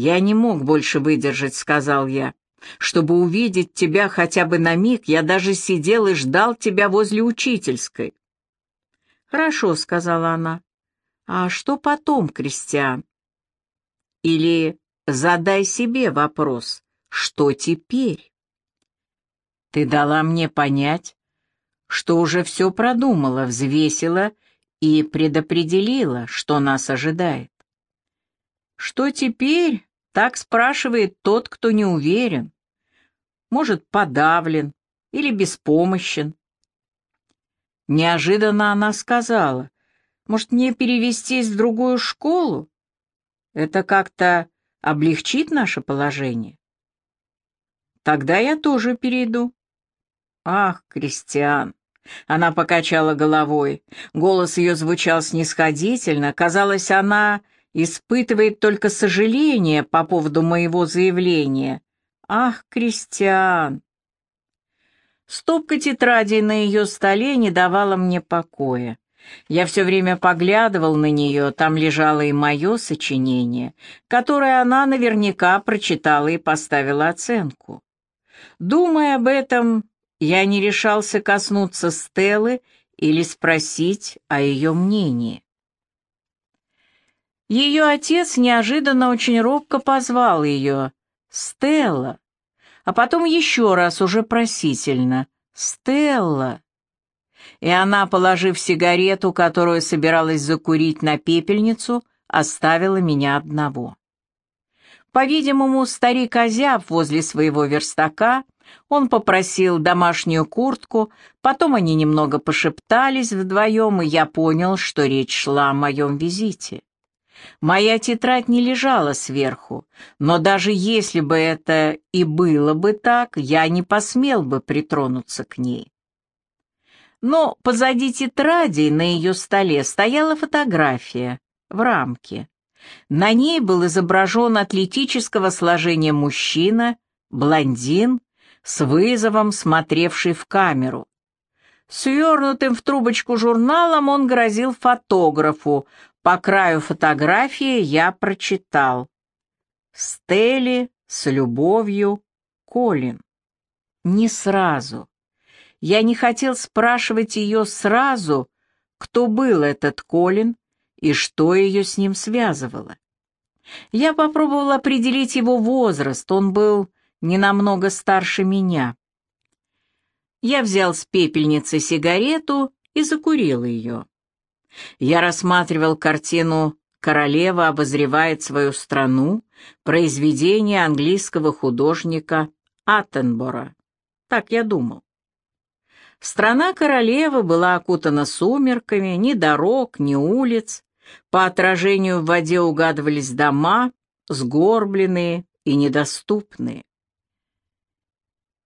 «Я не мог больше выдержать», — сказал я. «Чтобы увидеть тебя хотя бы на миг, я даже сидел и ждал тебя возле учительской». «Хорошо», — сказала она. «А что потом, Кристиан?» «Или задай себе вопрос, что теперь?» «Ты дала мне понять, что уже все продумала, взвесила и предопределила, что нас ожидает. Что теперь, так спрашивает тот, кто не уверен. Может, подавлен или беспомощен. Неожиданно она сказала, может, мне перевестись в другую школу? Это как-то облегчит наше положение? Тогда я тоже перейду. Ах, Кристиан, она покачала головой. Голос ее звучал снисходительно. Казалось, она испытывает только сожаление по поводу моего заявления. «Ах, Кристиан!» Стопка тетрадей на ее столе не давала мне покоя. Я все время поглядывал на нее, там лежало и мое сочинение, которое она наверняка прочитала и поставила оценку. Думая об этом, я не решался коснуться Стеллы или спросить о ее мнении. Ее отец неожиданно очень робко позвал ее «Стелла», а потом еще раз уже просительно «Стелла». И она, положив сигарету, которую собиралась закурить на пепельницу, оставила меня одного. По-видимому, старик озяб возле своего верстака — он попросил домашнюю куртку, потом они немного пошептались вдвоем, и я понял, что речь шла о моем визите. Моя тетрадь не лежала сверху, но даже если бы это и было бы так, я не посмел бы притронуться к ней. Но позади тетради на ее столе стояла фотография в рамке. На ней был изображен атлетического сложения мужчина, блондин, с вызовом смотревший в камеру. Свернутым в трубочку журналом он грозил фотографу. По краю фотографии я прочитал. «Стелли с любовью, Колин». Не сразу. Я не хотел спрашивать ее сразу, кто был этот Колин и что ее с ним связывало. Я попробовал определить его возраст, он был не намного старше меня. Я взял с пепельницы сигарету и закурил ее. Я рассматривал картину «Королева обозревает свою страну», произведение английского художника Аттенбора. Так я думал. Страна королевы была окутана сумерками, ни дорог, ни улиц. По отражению в воде угадывались дома, сгорбленные и недоступные.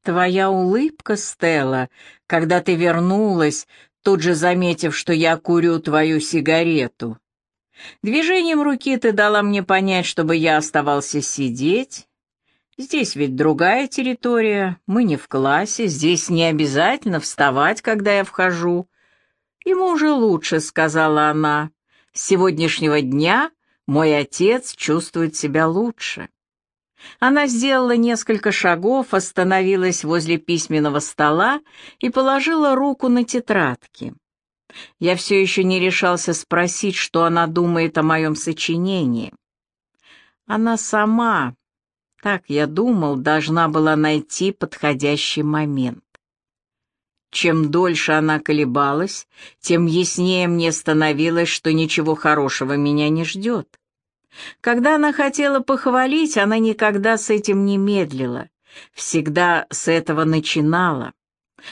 Твоя улыбка, Стелла, когда ты вернулась, тут же заметив, что я курю твою сигарету. Движением руки ты дала мне понять, чтобы я оставался сидеть. Здесь ведь другая территория, мы не в классе, здесь не обязательно вставать, когда я вхожу. Ему уже лучше, сказала она. С сегодняшнего дня мой отец чувствует себя лучше. Она сделала несколько шагов, остановилась возле письменного стола и положила руку на тетрадки. Я все еще не решался спросить, что она думает о моем сочинении. Она сама, так я думал, должна была найти подходящий момент. Чем дольше она колебалась, тем яснее мне становилось, что ничего хорошего меня не ждет. Когда она хотела похвалить, она никогда с этим не медлила, всегда с этого начинала.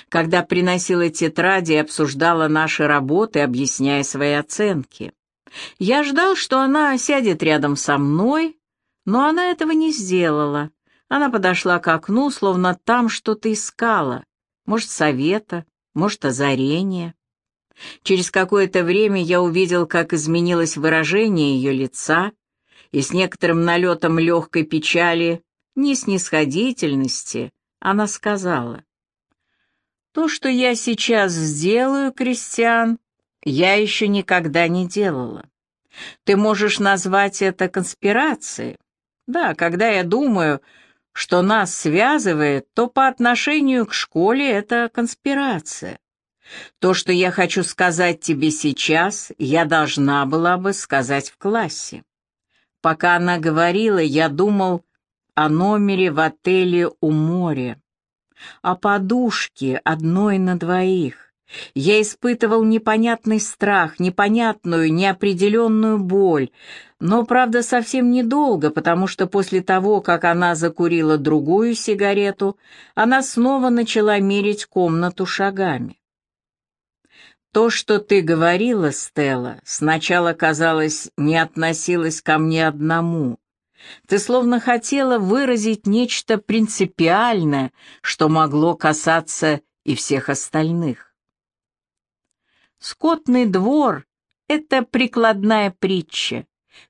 Когда приносила тетради и обсуждала наши работы, объясняя свои оценки. Я ждал, что она сядет рядом со мной, но она этого не сделала. Она подошла к окну, словно там что-то искала. Может, совета, может, озарения. Через какое-то время я увидел, как изменилось выражение ее лица, и с некоторым налетом легкой печали, не снисходительности, она сказала, «То, что я сейчас сделаю, Кристиан, я еще никогда не делала. Ты можешь назвать это конспирацией, Да, когда я думаю, что нас связывает, то по отношению к школе это конспирация. То, что я хочу сказать тебе сейчас, я должна была бы сказать в классе. Пока она говорила, я думал о номере в отеле у моря, о подушке одной на двоих. Я испытывал непонятный страх, непонятную, неопределенную боль, но, правда, совсем недолго, потому что после того, как она закурила другую сигарету, она снова начала мерить комнату шагами. То, что ты говорила, Стелла, сначала, казалось, не относилось ко мне одному. Ты словно хотела выразить нечто принципиальное, что могло касаться и всех остальных. Скотный двор — это прикладная притча,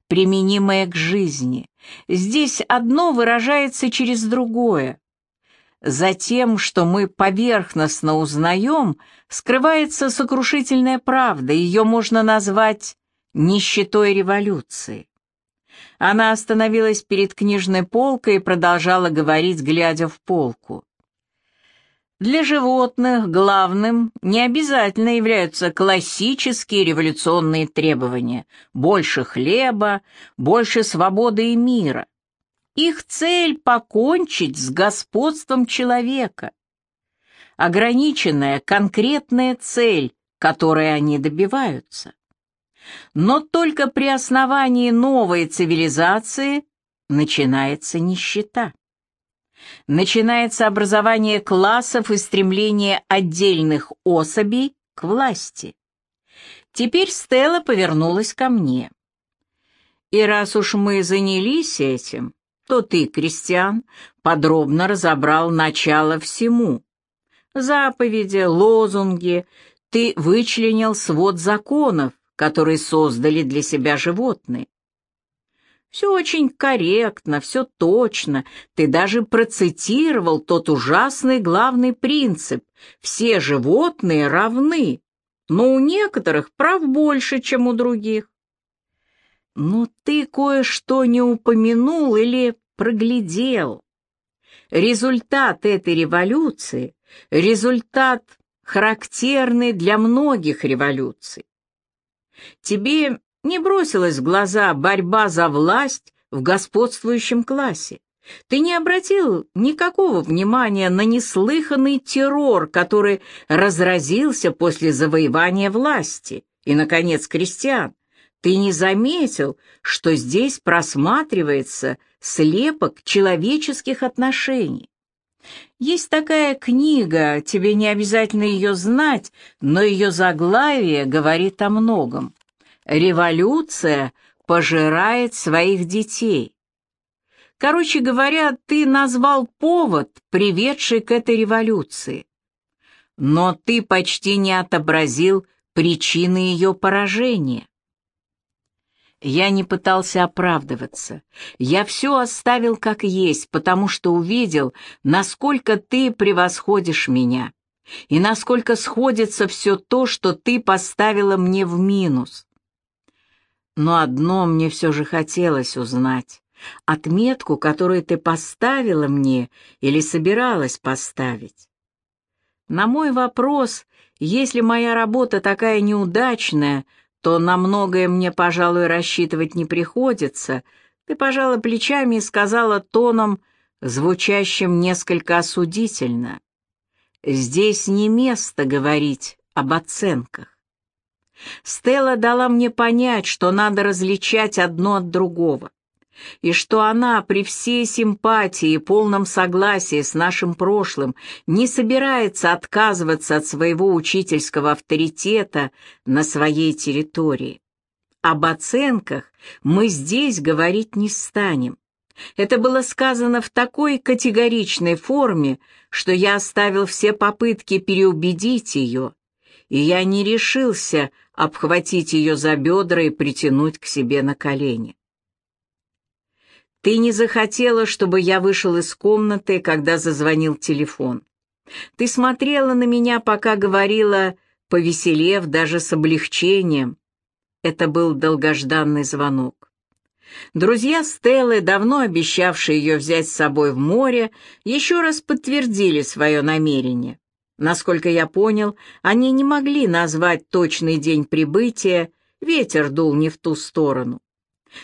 применимая к жизни. Здесь одно выражается через другое. За тем, что мы поверхностно узнаем, скрывается сокрушительная правда, ее можно назвать нищетой революции. Она остановилась перед книжной полкой и продолжала говорить, глядя в полку. Для животных главным не обязательно являются классические революционные требования – больше хлеба, больше свободы и мира. Их цель – покончить с господством человека. Ограниченная, конкретная цель, которой они добиваются. Но только при основании новой цивилизации начинается нищета начинается образование классов и стремление отдельных особей к власти. Теперь Стелла повернулась ко мне. И раз уж мы занялись этим, то ты, Кристиан, подробно разобрал начало всему. Заповеди, лозунги, ты вычленил свод законов, которые создали для себя животные. Все очень корректно, все точно. Ты даже процитировал тот ужасный главный принцип. Все животные равны, но у некоторых прав больше, чем у других. Но ты кое-что не упомянул или проглядел. Результат этой революции — результат, характерный для многих революций. Тебе не бросилась в глаза борьба за власть в господствующем классе. Ты не обратил никакого внимания на неслыханный террор, который разразился после завоевания власти и, наконец, крестьян. Ты не заметил, что здесь просматривается слепок человеческих отношений. Есть такая книга, тебе не обязательно ее знать, но ее заглавие говорит о многом. Революция пожирает своих детей. Короче говоря, ты назвал повод, приведший к этой революции. Но ты почти не отобразил причины ее поражения. Я не пытался оправдываться. Я все оставил как есть, потому что увидел, насколько ты превосходишь меня, и насколько сходится все то, что ты поставила мне в минус. Но одно мне все же хотелось узнать. Отметку, которую ты поставила мне или собиралась поставить. На мой вопрос, если моя работа такая неудачная, то на многое мне, пожалуй, рассчитывать не приходится, ты пожала плечами и сказала тоном, звучащим несколько осудительно. Здесь не место говорить об оценках. Стелла дала мне понять, что надо различать одно от другого, и что она при всей симпатии и полном согласии с нашим прошлым не собирается отказываться от своего учительского авторитета на своей территории. Об оценках мы здесь говорить не станем. Это было сказано в такой категоричной форме, что я оставил все попытки переубедить ее, и я не решился обхватить ее за бедра и притянуть к себе на колени. Ты не захотела, чтобы я вышел из комнаты, когда зазвонил телефон. Ты смотрела на меня, пока говорила, повеселев даже с облегчением. Это был долгожданный звонок. Друзья Стеллы, давно обещавшие ее взять с собой в море, еще раз подтвердили свое намерение. Насколько я понял, они не могли назвать точный день прибытия, ветер дул не в ту сторону.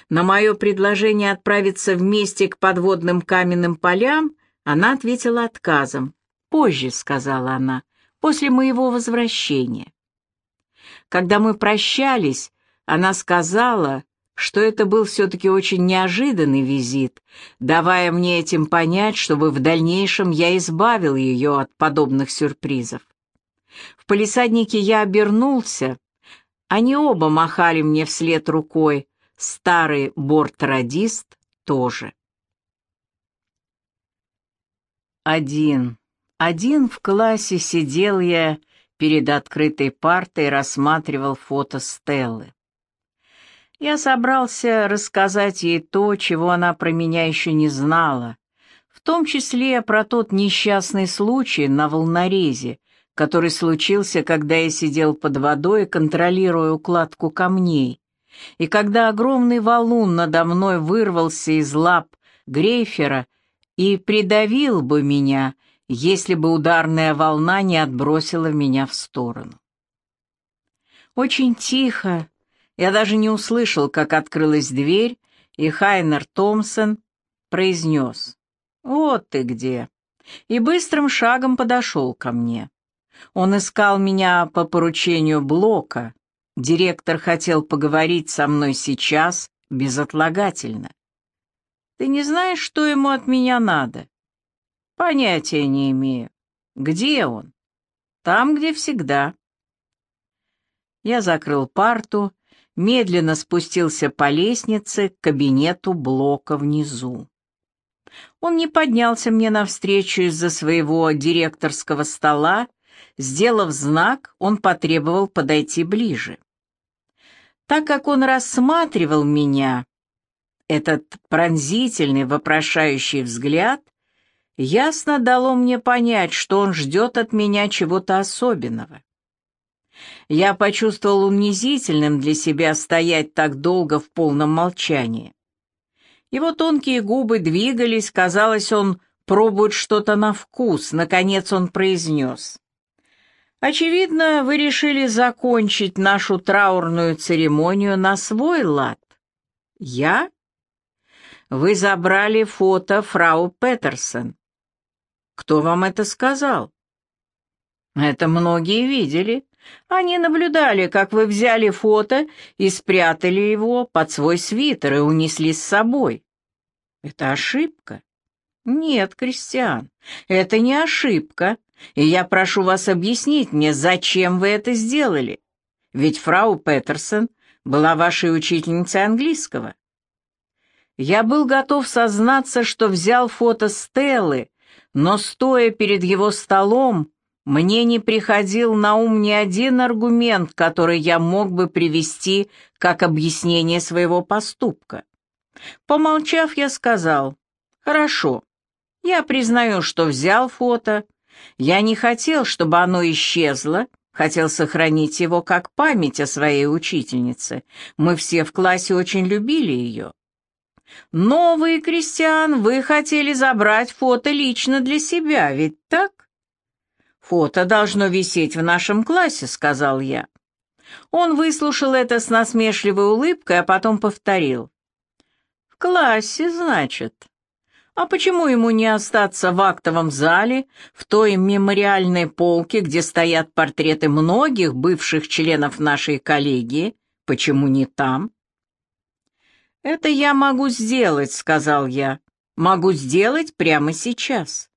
На мое предложение отправиться вместе к подводным каменным полям она ответила отказом. «Позже», — сказала она, — «после моего возвращения». Когда мы прощались, она сказала, что это был все-таки очень неожиданный визит, давая мне этим понять, чтобы в дальнейшем я избавил ее от подобных сюрпризов. В полисаднике я обернулся, они оба махали мне вслед рукой, старый бортрадист тоже. Один, один в классе сидел я перед открытой партой рассматривал фото Стеллы. Я собрался рассказать ей то, чего она про меня еще не знала, в том числе про тот несчастный случай на волнорезе, который случился, когда я сидел под водой, контролируя укладку камней, и когда огромный валун надо мной вырвался из лап Грейфера и придавил бы меня, если бы ударная волна не отбросила меня в сторону. Очень тихо, я даже не услышал, как открылась дверь, и Хайнер Томпсон произнес «Вот ты где!» и быстрым шагом подошел ко мне. Он искал меня по поручению Блока. Директор хотел поговорить со мной сейчас, безотлагательно. «Ты не знаешь, что ему от меня надо?» «Понятия не имею. Где он?» «Там, где всегда». Я закрыл парту медленно спустился по лестнице к кабинету блока внизу. Он не поднялся мне навстречу из-за своего директорского стола, сделав знак, он потребовал подойти ближе. Так как он рассматривал меня, этот пронзительный, вопрошающий взгляд ясно дало мне понять, что он ждет от меня чего-то особенного. Я почувствовал унизительным для себя стоять так долго в полном молчании. Его тонкие губы двигались, казалось, он пробует что-то на вкус. Наконец он произнес. «Очевидно, вы решили закончить нашу траурную церемонию на свой лад. Я? Вы забрали фото фрау Петерсон. Кто вам это сказал?» «Это многие видели. Они наблюдали, как вы взяли фото и спрятали его под свой свитер и унесли с собой. Это ошибка? Нет, Кристиан, это не ошибка, и я прошу вас объяснить мне, зачем вы это сделали. Ведь фрау Петерсон была вашей учительницей английского. Я был готов сознаться, что взял фото Стеллы, но, стоя перед его столом, мне не приходил на ум ни один аргумент, который я мог бы привести как объяснение своего поступка. Помолчав, я сказал, «Хорошо, я признаю, что взял фото. Я не хотел, чтобы оно исчезло, хотел сохранить его как память о своей учительнице. Мы все в классе очень любили ее. Но вы, Кристиан, вы хотели забрать фото лично для себя, ведь так? «Фото должно висеть в нашем классе», — сказал я. Он выслушал это с насмешливой улыбкой, а потом повторил. «В классе, значит. А почему ему не остаться в актовом зале, в той мемориальной полке, где стоят портреты многих бывших членов нашей коллегии? Почему не там?» «Это я могу сделать», — сказал я. «Могу сделать прямо сейчас».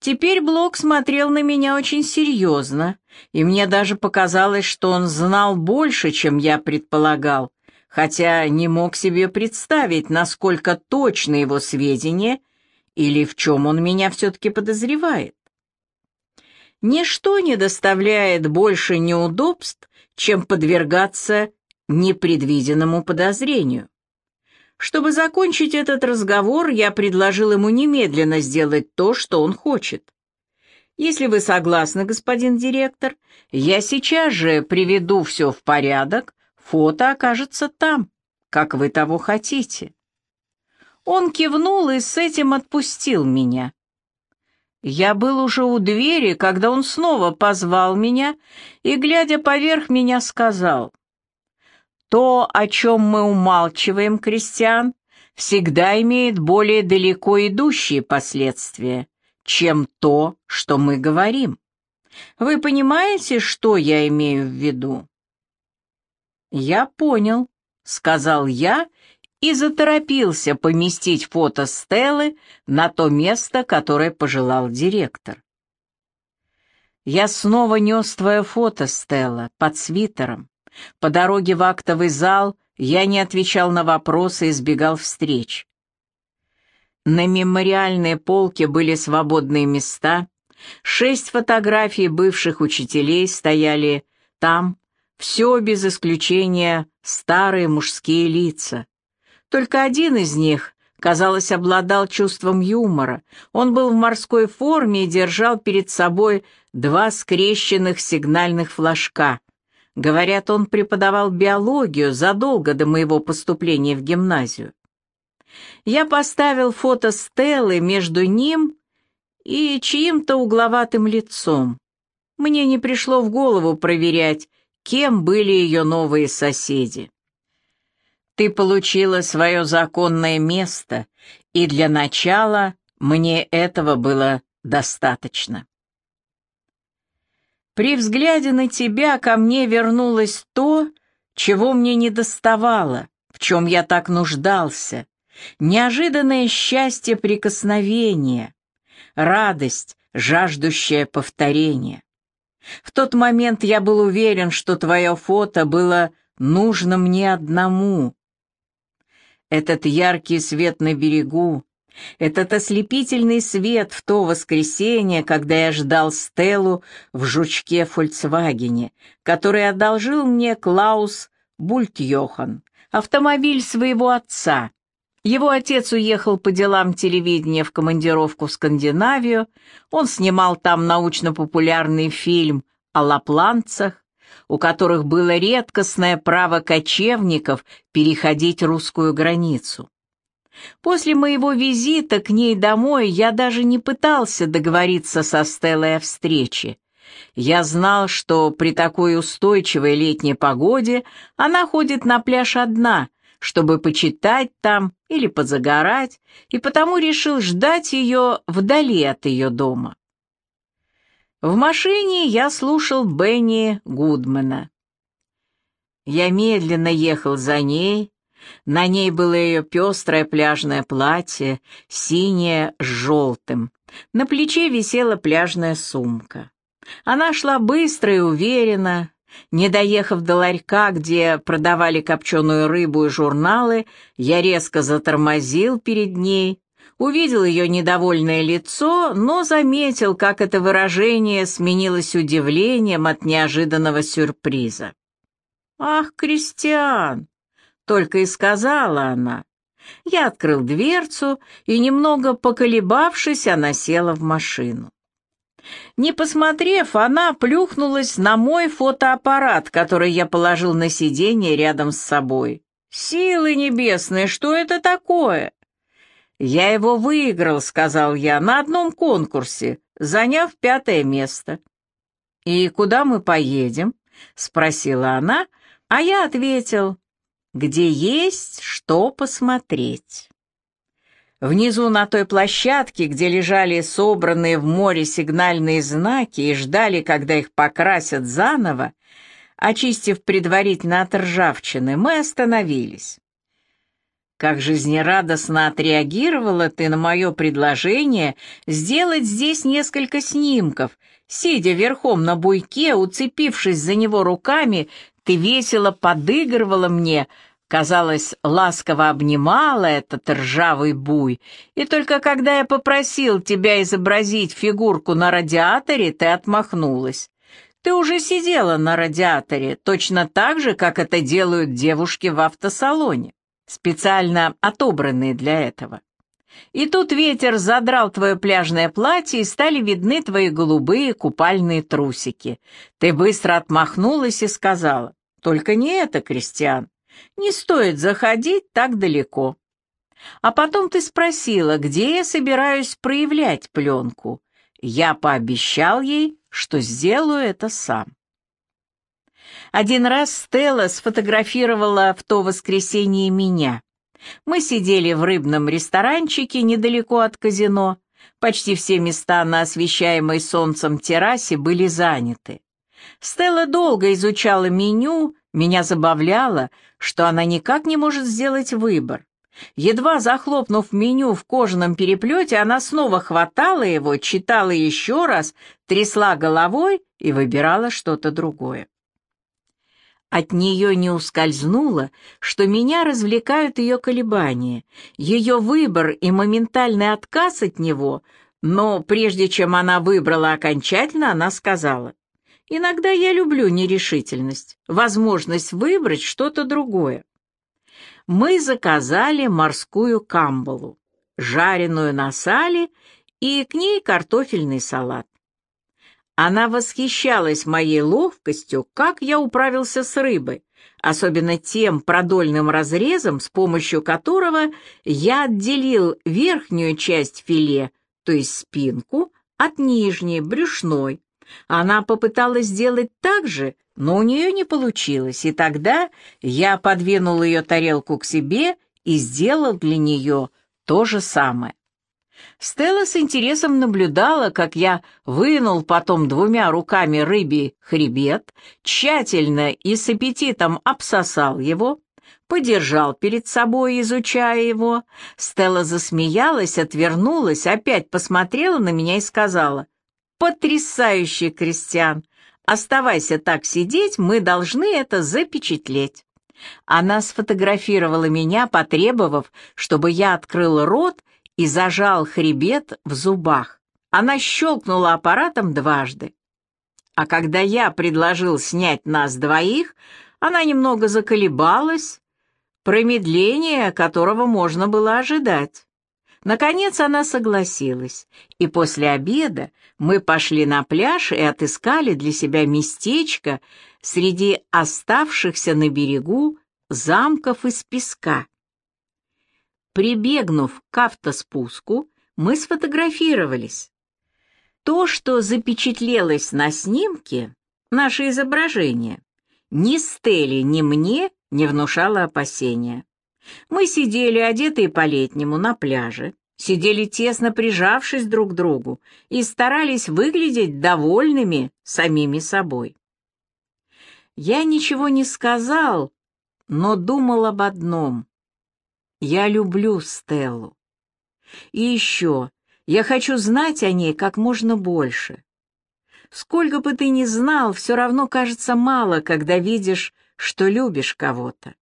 Теперь Блок смотрел на меня очень серьезно, и мне даже показалось, что он знал больше, чем я предполагал, хотя не мог себе представить, насколько точны его сведения или в чем он меня все-таки подозревает. Ничто не доставляет больше неудобств, чем подвергаться непредвиденному подозрению. Чтобы закончить этот разговор, я предложил ему немедленно сделать то, что он хочет. Если вы согласны, господин директор, я сейчас же приведу все в порядок, фото окажется там, как вы того хотите». Он кивнул и с этим отпустил меня. Я был уже у двери, когда он снова позвал меня и, глядя поверх меня, сказал, «То, о чем мы умалчиваем, крестьян, всегда имеет более далеко идущие последствия, чем то, что мы говорим. Вы понимаете, что я имею в виду?» «Я понял», — сказал я и заторопился поместить фото Стеллы на то место, которое пожелал директор. Я снова нес твое фото, Стелла, под свитером. По дороге в актовый зал я не отвечал на вопросы и избегал встреч. На мемориальной полке были свободные места, шесть фотографий бывших учителей стояли там, все без исключения старые мужские лица. Только один из них, казалось, обладал чувством юмора. Он был в морской форме и держал перед собой два скрещенных сигнальных флажка. Говорят, он преподавал биологию задолго до моего поступления в гимназию. Я поставил фото Стеллы между ним и чьим-то угловатым лицом. Мне не пришло в голову проверять, кем были ее новые соседи. Ты получила свое законное место, и для начала мне этого было достаточно. При взгляде на тебя ко мне вернулось то, чего мне не доставало, в чем я так нуждался, неожиданное счастье прикосновения, радость, жаждущая повторения. В тот момент я был уверен, что твое фото было нужно мне одному, этот яркий свет на берегу, этот ослепительный свет в то воскресенье, когда я ждал Стеллу в жучке Фольксвагене, который одолжил мне Клаус Бультьохан, автомобиль своего отца. Его отец уехал по делам телевидения в командировку в Скандинавию, он снимал там научно-популярный фильм о лапланцах, у которых было редкостное право кочевников переходить русскую границу. После моего визита к ней домой я даже не пытался договориться со Стеллой о встрече. Я знал, что при такой устойчивой летней погоде она ходит на пляж одна, чтобы почитать там или позагорать, и потому решил ждать ее вдали от ее дома. В машине я слушал Бенни Гудмана. Я медленно ехал за ней. На ней было ее пестрое пляжное платье, синее с желтым. На плече висела пляжная сумка. Она шла быстро и уверенно. Не доехав до ларька, где продавали копченую рыбу и журналы, я резко затормозил перед ней увидел ее недовольное лицо, но заметил, как это выражение сменилось удивлением от неожиданного сюрприза. «Ах, Кристиан!» — только и сказала она. Я открыл дверцу, и, немного поколебавшись, она села в машину. Не посмотрев, она плюхнулась на мой фотоаппарат, который я положил на сиденье рядом с собой. «Силы небесные, что это такое?» «Я его выиграл», — сказал я, — «на одном конкурсе, заняв пятое место». «И куда мы поедем?» — спросила она, а я ответил, «Где есть что посмотреть». Внизу на той площадке, где лежали собранные в море сигнальные знаки и ждали, когда их покрасят заново, очистив предварительно от ржавчины, мы остановились. Как жизнерадостно отреагировала ты на мое предложение сделать здесь несколько снимков. Сидя верхом на буйке, уцепившись за него руками, ты весело подыгрывала мне, казалось, ласково обнимала этот ржавый буй, и только когда я попросил тебя изобразить фигурку на радиаторе, ты отмахнулась. Ты уже сидела на радиаторе, точно так же, как это делают девушки в автосалоне специально отобранные для этого. И тут ветер задрал твое пляжное платье, и стали видны твои голубые купальные трусики. Ты быстро отмахнулась и сказала, «Только не это, Кристиан. Не стоит заходить так далеко. А потом ты спросила, где я собираюсь проявлять пленку. Я пообещал ей, что сделаю это сам. Один раз Стелла сфотографировала в то воскресенье меня. Мы сидели в рыбном ресторанчике недалеко от казино. Почти все места на освещаемой солнцем террасе были заняты. Стелла долго изучала меню, меня забавляло, что она никак не может сделать выбор. Едва захлопнув меню в кожаном переплете, она снова хватала его, читала еще раз, трясла головой и выбирала что-то другое. От нее не ускользнуло, что меня развлекают ее колебания, ее выбор и моментальный отказ от него, но прежде чем она выбрала окончательно, она сказала, «Иногда я люблю нерешительность, возможность выбрать что-то другое». Мы заказали морскую камбалу, жареную на сале и к ней картофельный салат. Она восхищалась моей ловкостью, как я управился с рыбой, особенно тем продольным разрезом, с помощью которого я отделил верхнюю часть филе, то есть спинку, от нижней, брюшной. Она попыталась сделать так же, но у нее не получилось, и тогда я подвинул ее тарелку к себе и сделал для нее то же самое. Стелла с интересом наблюдала, как я вынул потом двумя руками рыбий хребет, тщательно и с аппетитом обсосал его, подержал перед собой, изучая его. Стелла засмеялась, отвернулась, опять посмотрела на меня и сказала, «Потрясающий, Кристиан! Оставайся так сидеть, мы должны это запечатлеть». Она сфотографировала меня, потребовав, чтобы я открыл рот и зажал хребет в зубах. Она щелкнула аппаратом дважды. А когда я предложил снять нас двоих, она немного заколебалась, промедление которого можно было ожидать. Наконец она согласилась, и после обеда мы пошли на пляж и отыскали для себя местечко среди оставшихся на берегу замков из песка. Прибегнув к автоспуску, мы сфотографировались. То, что запечатлелось на снимке, наше изображение, ни Стелле, ни мне не внушало опасения. Мы сидели, одетые по-летнему, на пляже, сидели тесно прижавшись друг к другу и старались выглядеть довольными самими собой. Я ничего не сказал, но думал об одном. Я люблю Стеллу. И еще, я хочу знать о ней как можно больше. Сколько бы ты ни знал, все равно кажется мало, когда видишь, что любишь кого-то.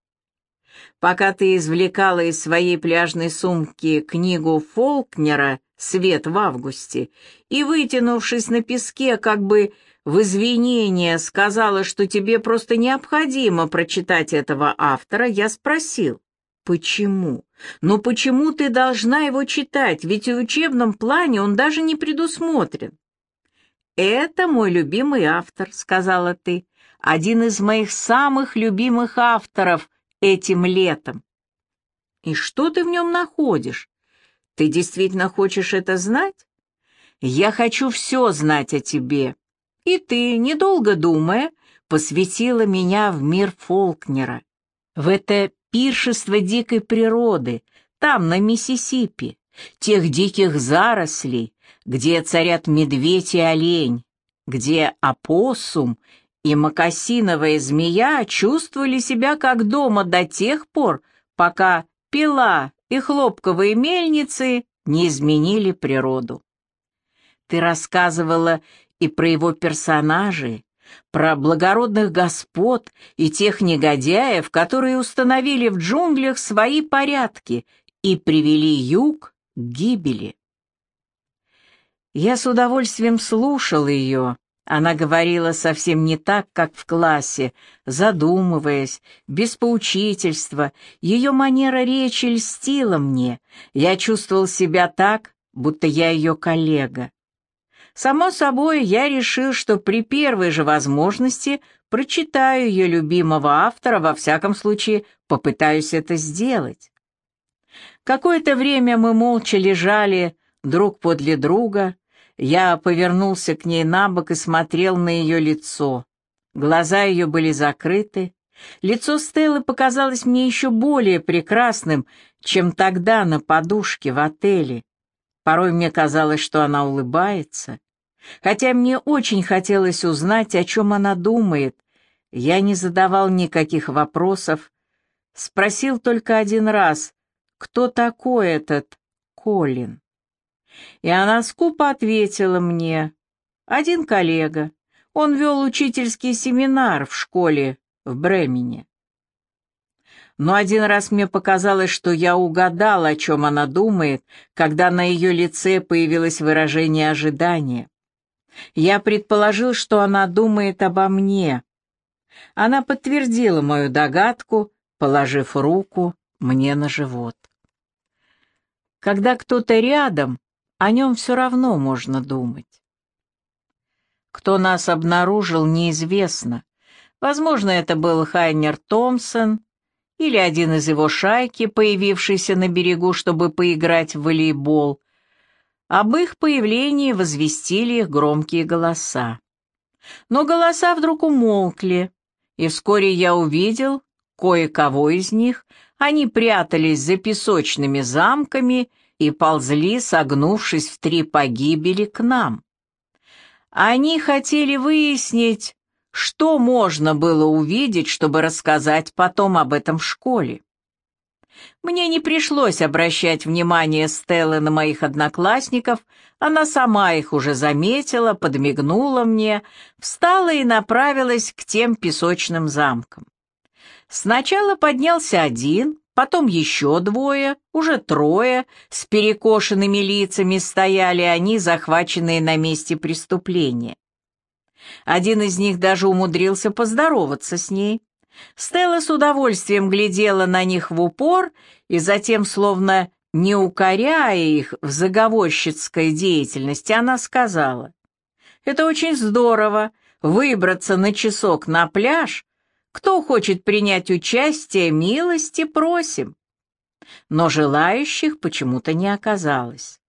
Пока ты извлекала из своей пляжной сумки книгу Фолкнера «Свет в августе» и, вытянувшись на песке, как бы в извинение сказала, что тебе просто необходимо прочитать этого автора, я спросил, Почему? Но почему ты должна его читать? Ведь в учебном плане он даже не предусмотрен. «Это мой любимый автор», — сказала ты, — «один из моих самых любимых авторов этим летом». «И что ты в нем находишь? Ты действительно хочешь это знать?» «Я хочу все знать о тебе». И ты, недолго думая, посвятила меня в мир Фолкнера, в это пиршество дикой природы, там, на Миссисипи, тех диких зарослей, где царят медведь и олень, где опоссум и макасиновая змея чувствовали себя как дома до тех пор, пока пила и хлопковые мельницы не изменили природу. Ты рассказывала и про его персонажей, про благородных господ и тех негодяев, которые установили в джунглях свои порядки и привели юг к гибели. Я с удовольствием слушал ее. Она говорила совсем не так, как в классе, задумываясь, без поучительства. Ее манера речи льстила мне. Я чувствовал себя так, будто я ее коллега. Само собой, я решил, что при первой же возможности прочитаю ее любимого автора, во всяком случае попытаюсь это сделать. Какое-то время мы молча лежали друг подле друга, я повернулся к ней на бок и смотрел на ее лицо. Глаза ее были закрыты. Лицо Стеллы показалось мне еще более прекрасным, чем тогда на подушке в отеле. Порой мне казалось, что она улыбается. Хотя мне очень хотелось узнать, о чем она думает, я не задавал никаких вопросов, спросил только один раз, кто такой этот Колин. И она скупо ответила мне, один коллега, он вел учительский семинар в школе в Бремене. Но один раз мне показалось, что я угадал, о чем она думает, когда на ее лице появилось выражение ожидания. Я предположил, что она думает обо мне. Она подтвердила мою догадку, положив руку мне на живот. Когда кто-то рядом, о нем все равно можно думать. Кто нас обнаружил, неизвестно. Возможно, это был Хайнер Томпсон или один из его шайки, появившийся на берегу, чтобы поиграть в волейбол. Об их появлении возвестили их громкие голоса. Но голоса вдруг умолкли, и вскоре я увидел кое-кого из них, они прятались за песочными замками и ползли, согнувшись в три погибели, к нам. Они хотели выяснить, что можно было увидеть, чтобы рассказать потом об этом в школе. Мне не пришлось обращать внимание Стеллы на моих одноклассников, она сама их уже заметила, подмигнула мне, встала и направилась к тем песочным замкам. Сначала поднялся один, потом еще двое, уже трое, с перекошенными лицами стояли они, захваченные на месте преступления. Один из них даже умудрился поздороваться с ней. Стелла с удовольствием глядела на них в упор и затем, словно не укоряя их в заговорщицкой деятельности, она сказала, «Это очень здорово, выбраться на часок на пляж, кто хочет принять участие, милости просим. Но желающих почему-то не оказалось.